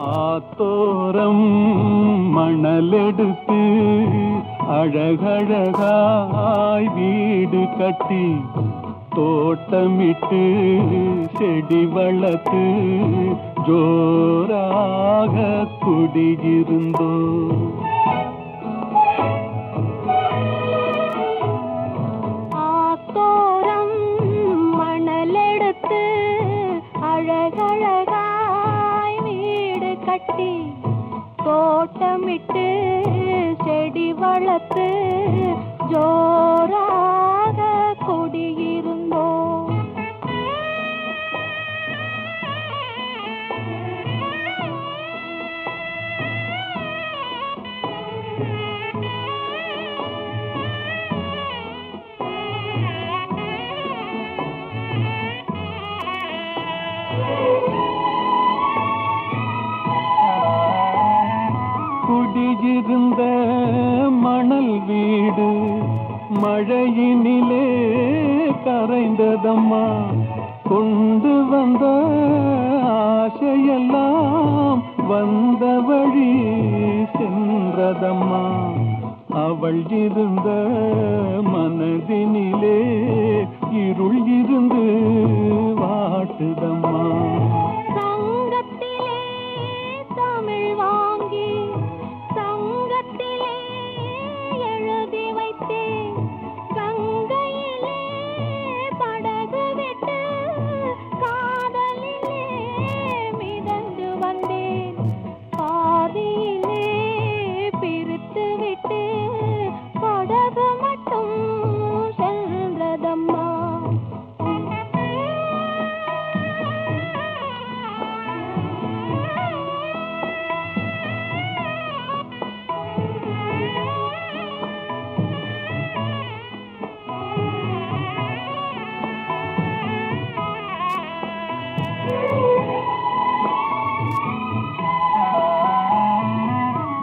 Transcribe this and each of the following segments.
ஆத்தோரம் மணலெடுத்து அழகழகாய் வீடு கட்டி தோட்டமிட்டு செடி வளர்த்து ஜோராக குடியிருந்தோ ஆத்தோரம் மணலெடுத்து அழகழ கட்டி தோட்டமிட்டு செடி வளர்த்து ஜோராக குடியில் இருந்த மணல் வீடு மழையினிலே கரைந்ததம்மா. கொண்டு வந்த ஆசையெல்லாம் வந்த வழி சென்றதம்மா. அவள் இருந்த மனதினிலே இருள் இருந்து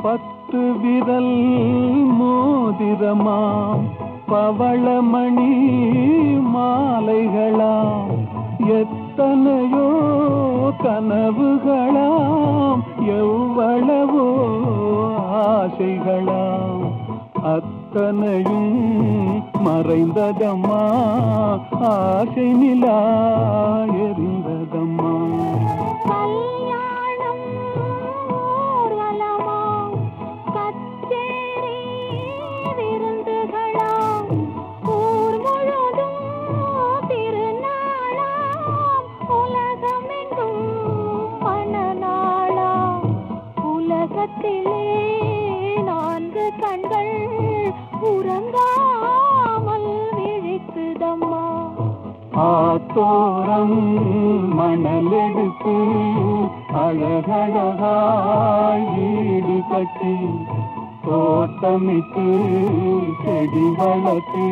பத்து விரல் மோதிரமாம் பவளமணி மாலைகளாம் எத்தனையோ கனவுகளாம் எவ்வளவோ ஆசைகளாம் அத்தனையும் மறைந்ததம்மா ஆசை நிலா எறிந்ததம்மா உலகத்திலே நான்கு கண்கள் உறங்கா ஆத்தோரம் மணலெடுத்து அழகழகாய் கட்டி தோட்டமிட்டு செடி வளர்த்து